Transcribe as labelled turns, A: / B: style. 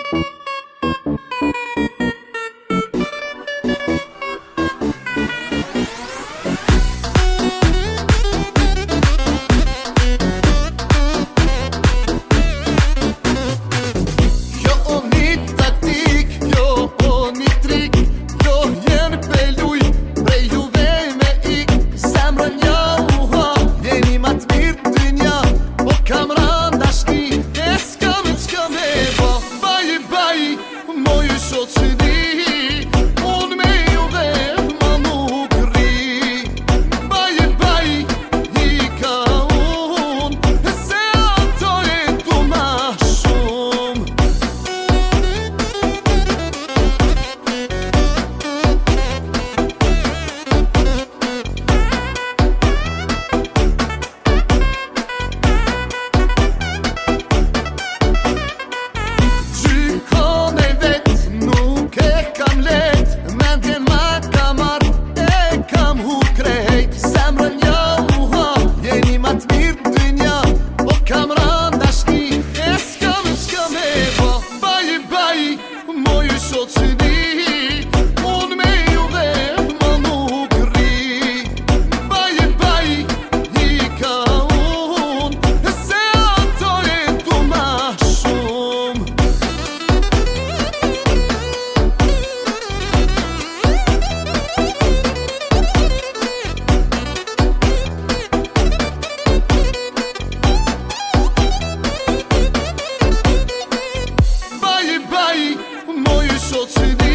A: Thank So sorti